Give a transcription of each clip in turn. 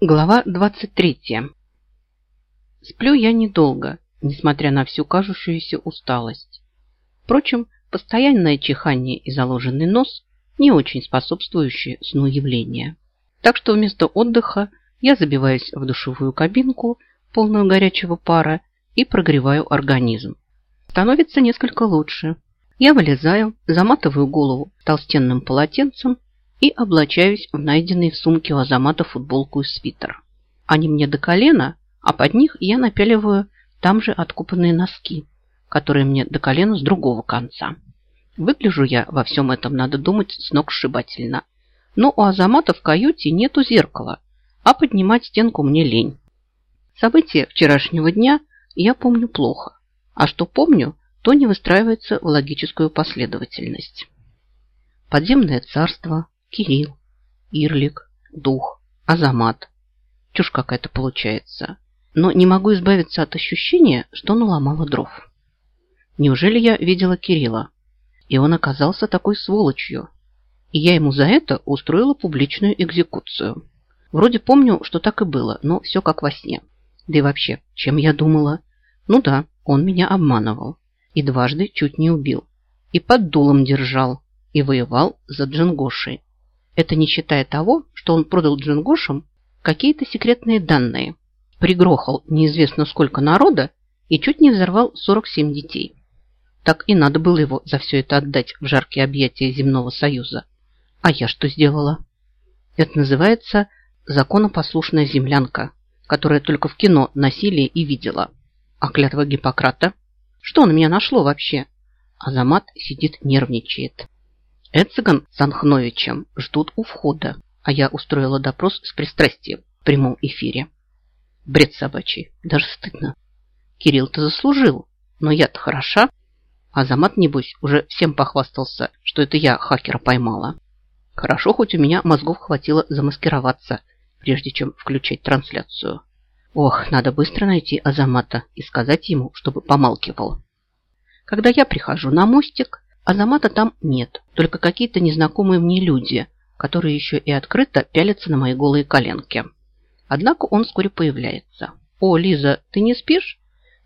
Глава 23. Сплю я недолго, несмотря на всю кажущуюся усталость. Впрочем, постоянное чихание и заложенный нос не очень способствующие сну явления. Так что вместо отдыха я забиваюсь в душевую кабинку, полную горячего пара, и прогреваю организм. Становится несколько лучше. Я вылезаю, заматываю голову толстенным полотенцем и облачаюсь в найденный в сумке у Азамата футболку и свитер. Они мне до колена, а под них я напяливаю там же откупанные носки, которые мне до колена с другого конца. Выгляжу я во всем этом, надо думать, с ног сшибательно. Но у Азамата в каюте нету зеркала, а поднимать стенку мне лень. События вчерашнего дня я помню плохо, а что помню, то не выстраивается в логическую последовательность. Подземное царство, Кирилл, Ирлик, Дух, Азамат. Чушь какая-то получается. Но не могу избавиться от ощущения, что наломала дров. Неужели я видела Кирилла? И он оказался такой сволочью. И я ему за это устроила публичную экзекуцию. Вроде помню, что так и было, но все как во сне. Да и вообще, чем я думала? Ну да, он меня обманывал. И дважды чуть не убил. И под дулом держал. И воевал за Джингошей. Это не считая того, что он продал джингошам какие-то секретные данные, пригрохал неизвестно сколько народа и чуть не взорвал 47 детей. Так и надо было его за все это отдать в жаркие объятия земного союза. А я что сделала? Это называется законопослушная землянка, которая только в кино носили и видела. А клятва Гиппократа? Что на меня нашло вообще? Азамат сидит нервничает. Эциган с Анхновичем ждут у входа, а я устроила допрос с пристрастием в прямом эфире. Бред собачий, даже стыдно. Кирилл-то заслужил, но я-то хороша. Азамат, небось, уже всем похвастался, что это я хакера поймала. Хорошо, хоть у меня мозгов хватило замаскироваться, прежде чем включать трансляцию. Ох, надо быстро найти Азамата и сказать ему, чтобы помалкивал. Когда я прихожу на мостик, Азамата там нет, только какие-то незнакомые мне люди, которые еще и открыто пялятся на мои голые коленки. Однако он вскоре появляется. «О, Лиза, ты не спишь?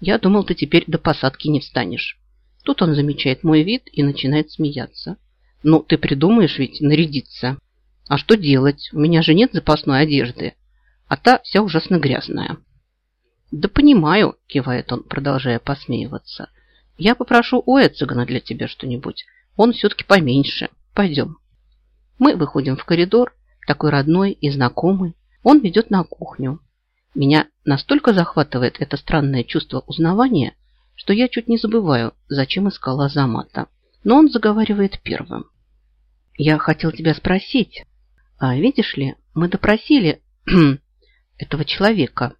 Я думал, ты теперь до посадки не встанешь». Тут он замечает мой вид и начинает смеяться. «Ну, ты придумаешь ведь нарядиться. А что делать? У меня же нет запасной одежды, а та вся ужасно грязная». «Да понимаю», – кивает он, продолжая посмеиваться – я попрошу у Эцигана для тебя что-нибудь. Он все-таки поменьше. Пойдем. Мы выходим в коридор, такой родной и знакомый. Он ведет на кухню. Меня настолько захватывает это странное чувство узнавания, что я чуть не забываю, зачем искала Замата. Но он заговаривает первым. Я хотел тебя спросить. А видишь ли, мы допросили этого человека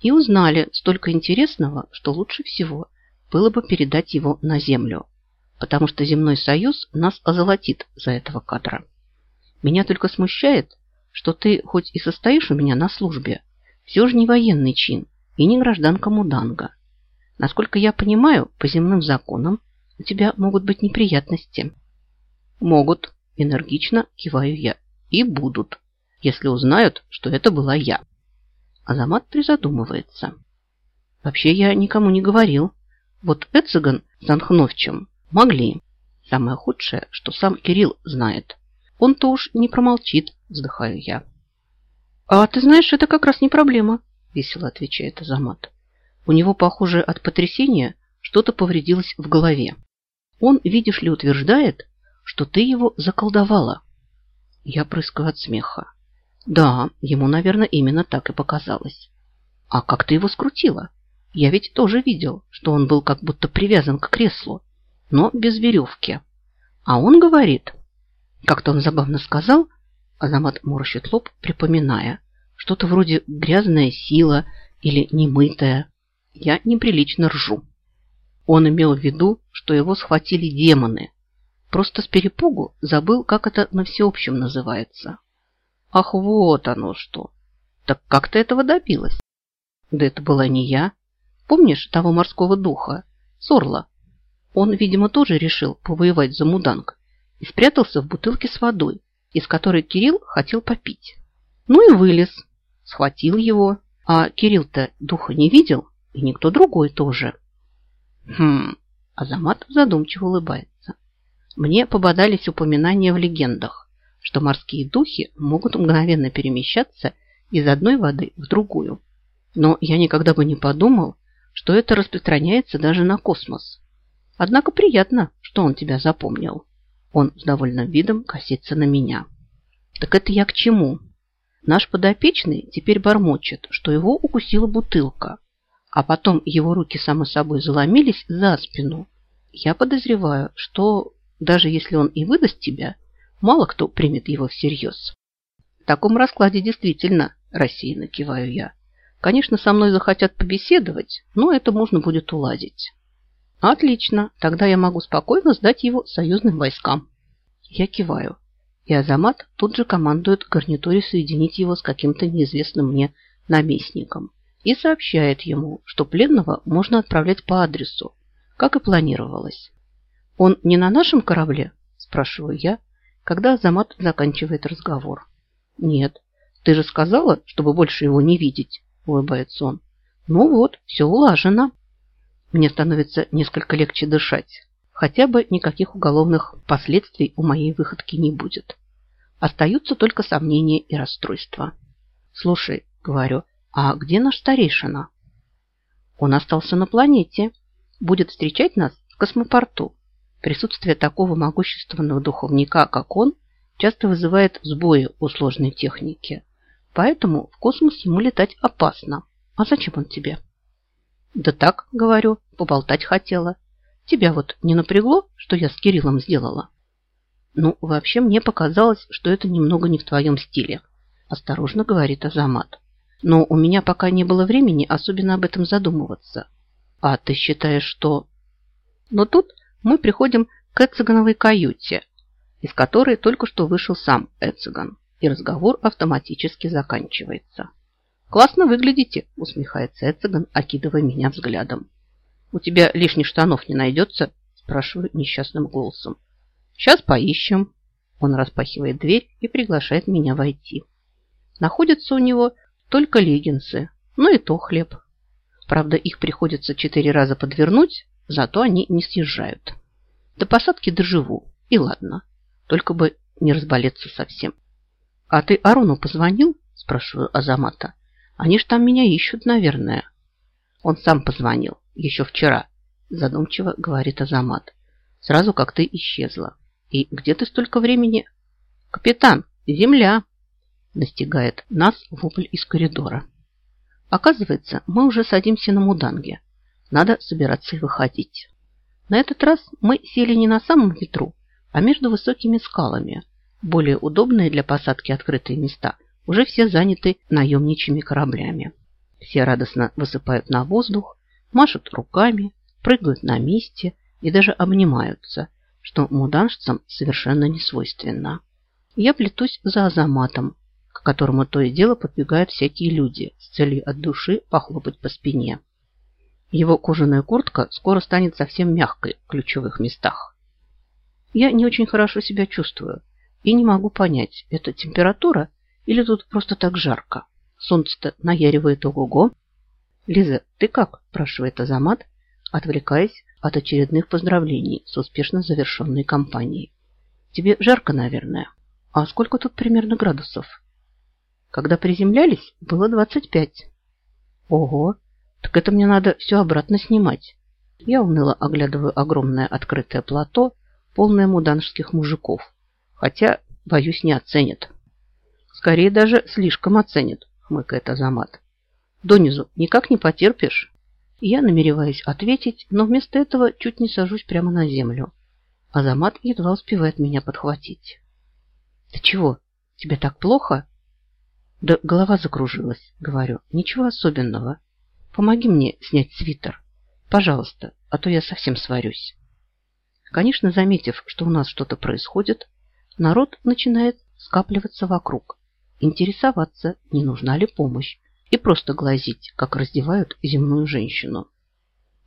и узнали столько интересного, что лучше всего было бы передать его на землю, потому что земной союз нас озолотит за этого кадра. Меня только смущает, что ты хоть и состоишь у меня на службе, все же не военный чин и не гражданка Муданга. Насколько я понимаю, по земным законам у тебя могут быть неприятности. Могут, энергично киваю я, и будут, если узнают, что это была я. Азамат призадумывается. Вообще я никому не говорил, вот Эциган с Анхновчем могли. Самое худшее, что сам Кирилл знает. Он-то уж не промолчит, вздыхаю я. А ты знаешь, это как раз не проблема, весело отвечает Азамат. У него, похоже, от потрясения что-то повредилось в голове. Он, видишь ли, утверждает, что ты его заколдовала. Я прыскаю от смеха. Да, ему, наверное, именно так и показалось. А как ты его скрутила? Я ведь тоже видел, что он был как будто привязан к креслу, но без веревки. А он говорит, как-то он забавно сказал, Азамат морщит лоб, припоминая, что-то вроде грязная сила или немытая. Я неприлично ржу. Он имел в виду, что его схватили демоны. Просто с перепугу забыл, как это на всеобщем называется. Ах, вот оно что! Так как ты этого добилась? Да это была не я. Помнишь того морского духа, Сорла? Он, видимо, тоже решил повоевать за муданг и спрятался в бутылке с водой, из которой Кирилл хотел попить. Ну и вылез. схватил его. А Кирилл-то духа не видел, и никто другой тоже. Хм, Азамат задумчиво улыбается. Мне пободались упоминания в легендах, что морские духи могут мгновенно перемещаться из одной воды в другую. Но я никогда бы не подумал, что это распространяется даже на космос. Однако приятно, что он тебя запомнил. Он с довольным видом косится на меня. Так это я к чему? Наш подопечный теперь бормочет, что его укусила бутылка, а потом его руки само собой заломились за спину. Я подозреваю, что даже если он и выдаст тебя, мало кто примет его всерьез. В таком раскладе действительно рассеянно киваю я. Конечно, со мной захотят побеседовать, но это можно будет уладить. Отлично, тогда я могу спокойно сдать его союзным войскам. Я киваю, и Азамат тут же командует гарнитуре соединить его с каким-то неизвестным мне наместником и сообщает ему, что пленного можно отправлять по адресу, как и планировалось. «Он не на нашем корабле?» – спрашиваю я, когда Азамат заканчивает разговор. «Нет, ты же сказала, чтобы больше его не видеть», – улыбается он. «Ну вот, все улажено». Мне становится несколько легче дышать. Хотя бы никаких уголовных последствий у моей выходки не будет. Остаются только сомнения и расстройства. «Слушай», — говорю, — «а где наш старейшина?» «Он остался на планете. Будет встречать нас в космопорту. Присутствие такого могущественного духовника, как он, часто вызывает сбои у сложной техники. Поэтому в космос ему летать опасно. А зачем он тебе?» Да так, говорю, поболтать хотела. Тебя вот не напрягло, что я с Кириллом сделала? Ну, вообще мне показалось, что это немного не в твоем стиле. Осторожно говорит Азамат. Но у меня пока не было времени особенно об этом задумываться. А ты считаешь, что... Но тут мы приходим к Эцигановой каюте, из которой только что вышел сам Эциган, и разговор автоматически заканчивается. «Классно выглядите», – усмехается Эцеган, окидывая меня взглядом. «У тебя лишних штанов не найдется?» – спрашиваю несчастным голосом. «Сейчас поищем». Он распахивает дверь и приглашает меня войти. Находятся у него только леггинсы, ну и то хлеб. Правда, их приходится четыре раза подвернуть, зато они не съезжают. До посадки доживу, и ладно. Только бы не разболеться совсем. «А ты Арону позвонил?» – спрашиваю Азамата. Они ж там меня ищут, наверное. Он сам позвонил, еще вчера, задумчиво говорит Азамат. Сразу как ты исчезла. И где ты столько времени? Капитан, земля! Настигает нас вопль из коридора. Оказывается, мы уже садимся на муданге. Надо собираться и выходить. На этот раз мы сели не на самом ветру, а между высокими скалами. Более удобные для посадки открытые места – уже все заняты наемничьими кораблями. Все радостно высыпают на воздух, машут руками, прыгают на месте и даже обнимаются, что муданшцам совершенно не свойственно. Я плетусь за Азаматом, к которому то и дело подбегают всякие люди с целью от души похлопать по спине. Его кожаная куртка скоро станет совсем мягкой в ключевых местах. Я не очень хорошо себя чувствую и не могу понять, это температура или тут просто так жарко? Солнце-то наяривает ого-го. Лиза, ты как? Спрашивает Азамат, отвлекаясь от очередных поздравлений с успешно завершенной кампанией. Тебе жарко, наверное. А сколько тут примерно градусов? Когда приземлялись, было 25. Ого, так это мне надо все обратно снимать. Я уныло оглядываю огромное открытое плато, полное муданских мужиков. Хотя, боюсь, не оценят. Скорее даже слишком оценит, хмыкает Азамат. Донизу никак не потерпишь? Я намереваюсь ответить, но вместо этого чуть не сажусь прямо на землю. Азамат едва успевает меня подхватить. Ты чего? Тебе так плохо? Да голова закружилась, говорю. Ничего особенного. Помоги мне снять свитер. Пожалуйста, а то я совсем сварюсь. Конечно, заметив, что у нас что-то происходит, народ начинает скапливаться вокруг интересоваться, не нужна ли помощь, и просто глазить, как раздевают земную женщину.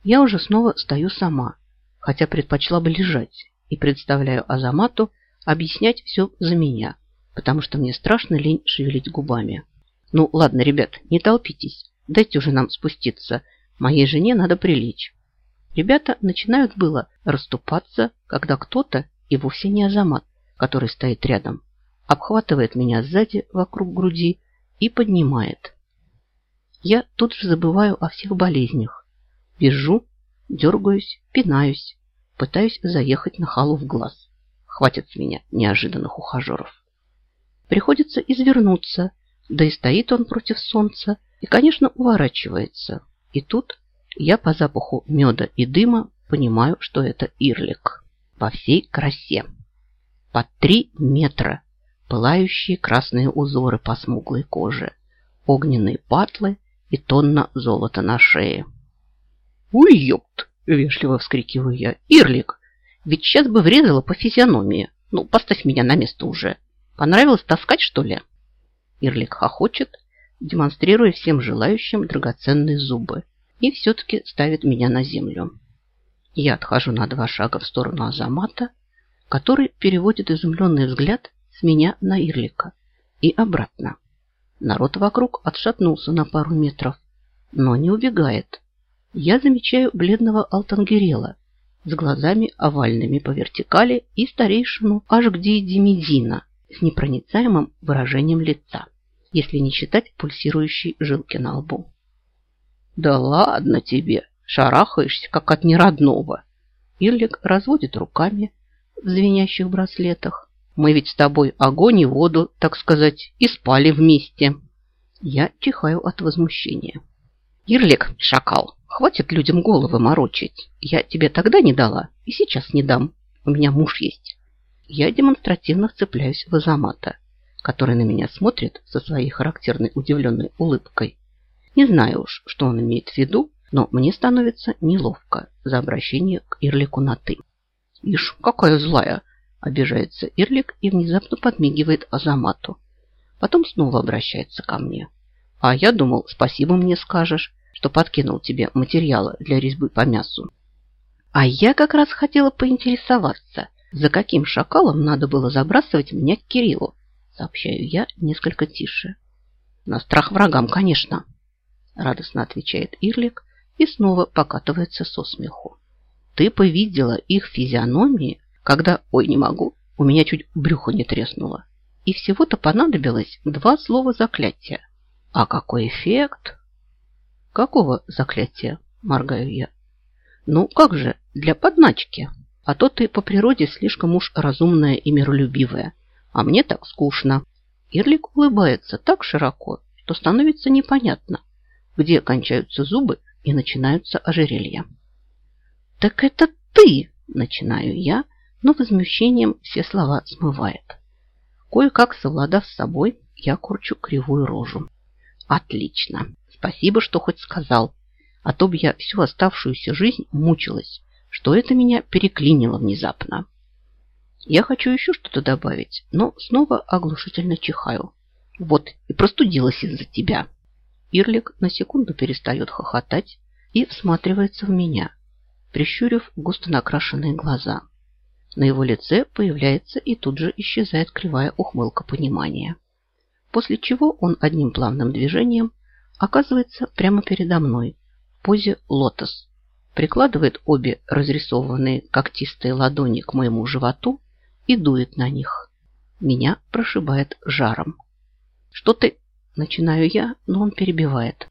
Я уже снова стою сама, хотя предпочла бы лежать, и представляю Азамату объяснять все за меня, потому что мне страшно лень шевелить губами. Ну, ладно, ребят, не толпитесь. Дайте уже нам спуститься. Моей жене надо прилечь. Ребята начинают было расступаться, когда кто-то, и вовсе не Азамат, который стоит рядом, обхватывает меня сзади вокруг груди и поднимает. Я тут же забываю о всех болезнях. Бежу, дергаюсь, пинаюсь, пытаюсь заехать на халу в глаз. Хватит с меня неожиданных ухажеров. Приходится извернуться, да и стоит он против солнца, и, конечно, уворачивается. И тут я по запаху меда и дыма понимаю, что это ирлик. По всей красе. По три метра. Пылающие красные узоры по смуглой коже. Огненные патлы и тонна золота на шее. «Ой, ёпт!» – вежливо вскрикиваю я. «Ирлик! Ведь сейчас бы врезала по физиономии. Ну, поставь меня на место уже. Понравилось таскать, что ли?» Ирлик хохочет, демонстрируя всем желающим драгоценные зубы, и все-таки ставит меня на землю. Я отхожу на два шага в сторону Азамата, который переводит изумленный взгляд с меня на Ирлика и обратно. Народ вокруг отшатнулся на пару метров, но не убегает. Я замечаю бледного Алтангерела с глазами овальными по вертикали и старейшину Ашгди Демидина с непроницаемым выражением лица, если не считать пульсирующей жилки на лбу. «Да ладно тебе! Шарахаешься, как от неродного!» Ирлик разводит руками в звенящих браслетах, мы ведь с тобой огонь и воду, так сказать, и спали вместе. Я чихаю от возмущения. Ирлик, шакал, хватит людям головы морочить. Я тебе тогда не дала и сейчас не дам. У меня муж есть. Я демонстративно вцепляюсь в Азамата, который на меня смотрит со своей характерной удивленной улыбкой. Не знаю уж, что он имеет в виду, но мне становится неловко за обращение к Ирлику на «ты». Ишь, какая злая! Обижается Ирлик и внезапно подмигивает Азамату. Потом снова обращается ко мне. А я думал, спасибо мне скажешь, что подкинул тебе материалы для резьбы по мясу. А я как раз хотела поинтересоваться, за каким шакалом надо было забрасывать меня к Кириллу, сообщаю я несколько тише. На страх врагам, конечно, радостно отвечает Ирлик и снова покатывается со смеху. Ты повидела их физиономии когда «Ой, не могу», у меня чуть брюхо не треснуло. И всего-то понадобилось два слова заклятия. А какой эффект? Какого заклятия? Моргаю я. Ну, как же, для подначки. А то ты по природе слишком уж разумная и миролюбивая. А мне так скучно. Ирлик улыбается так широко, что становится непонятно, где кончаются зубы и начинаются ожерелья. «Так это ты!» – начинаю я – но возмущением все слова смывает. Кое-как совладав с собой, я курчу кривую рожу. Отлично. Спасибо, что хоть сказал. А то бы я всю оставшуюся жизнь мучилась, что это меня переклинило внезапно. Я хочу еще что-то добавить, но снова оглушительно чихаю. Вот, и простудилась из-за тебя. Ирлик на секунду перестает хохотать и всматривается в меня, прищурив густо накрашенные глаза. На его лице появляется и тут же исчезает кривая ухмылка понимания. После чего он одним плавным движением оказывается прямо передо мной в позе лотос, прикладывает обе разрисованные когтистые ладони к моему животу и дует на них. Меня прошибает жаром. «Что ты?» – начинаю я, но он перебивает.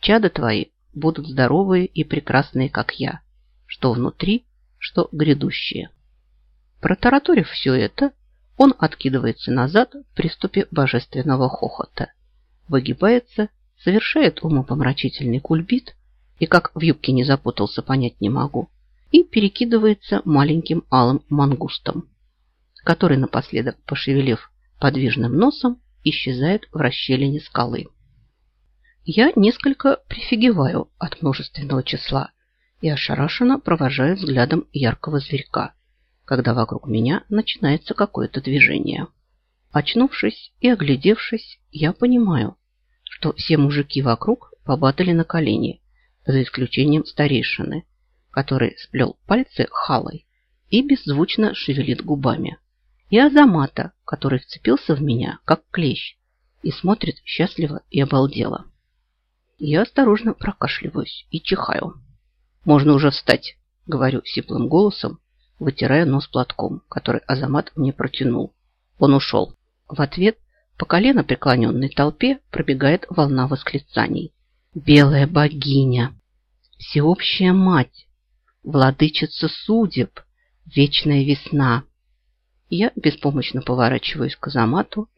«Чада твои будут здоровые и прекрасные, как я, что внутри, что грядущие». Протараторив все это, он откидывается назад в приступе божественного хохота, выгибается, совершает умопомрачительный кульбит и, как в юбке не запутался, понять не могу, и перекидывается маленьким алым мангустом, который, напоследок пошевелив подвижным носом, исчезает в расщелине скалы. Я несколько прифигеваю от множественного числа и ошарашенно провожаю взглядом яркого зверька, когда вокруг меня начинается какое-то движение. Очнувшись и оглядевшись, я понимаю, что все мужики вокруг побатали на колени, за исключением старейшины, который сплел пальцы халой и беззвучно шевелит губами, и Азамата, который вцепился в меня, как клещ, и смотрит счастливо и обалдело. Я осторожно прокашливаюсь и чихаю. «Можно уже встать», — говорю сиплым голосом, вытирая нос платком, который Азамат мне протянул. Он ушел. В ответ по колено преклоненной толпе пробегает волна восклицаний. «Белая богиня! Всеобщая мать! Владычица судеб! Вечная весна!» Я беспомощно поворачиваюсь к Азамату.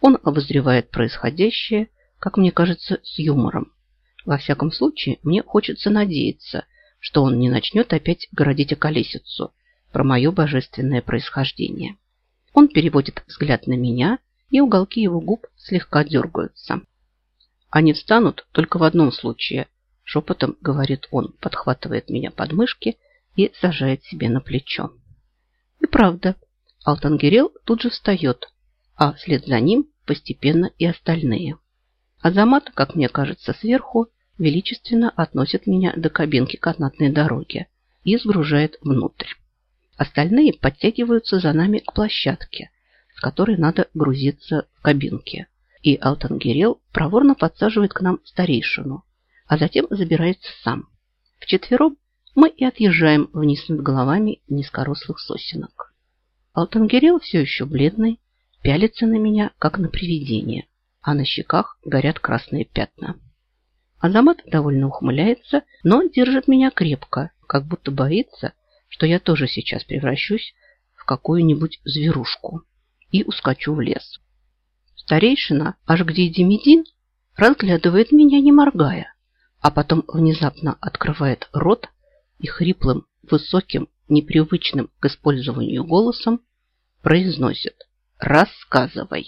Он обозревает происходящее, как мне кажется, с юмором. Во всяком случае, мне хочется надеяться, что он не начнет опять городить околесицу про мое божественное происхождение. Он переводит взгляд на меня, и уголки его губ слегка дергаются. Они встанут только в одном случае, шепотом говорит он, подхватывает меня под мышки и сажает себе на плечо. И правда, Алтангерел тут же встает, а вслед за ним постепенно и остальные. Азамат, как мне кажется, сверху величественно относит меня до кабинки канатной дороги и сгружает внутрь. Остальные подтягиваются за нами к площадке, с которой надо грузиться в кабинке. И Алтангерел проворно подсаживает к нам старейшину, а затем забирается сам. Вчетвером мы и отъезжаем вниз над головами низкорослых сосенок. Алтангерел все еще бледный, пялится на меня, как на привидение, а на щеках горят красные пятна. Азамат довольно ухмыляется, но держит меня крепко, как будто боится, что я тоже сейчас превращусь в какую-нибудь зверушку и ускочу в лес. Старейшина, аж где Демидин, разглядывает меня, не моргая, а потом внезапно открывает рот и хриплым, высоким, непривычным к использованию голосом произносит «Рассказывай».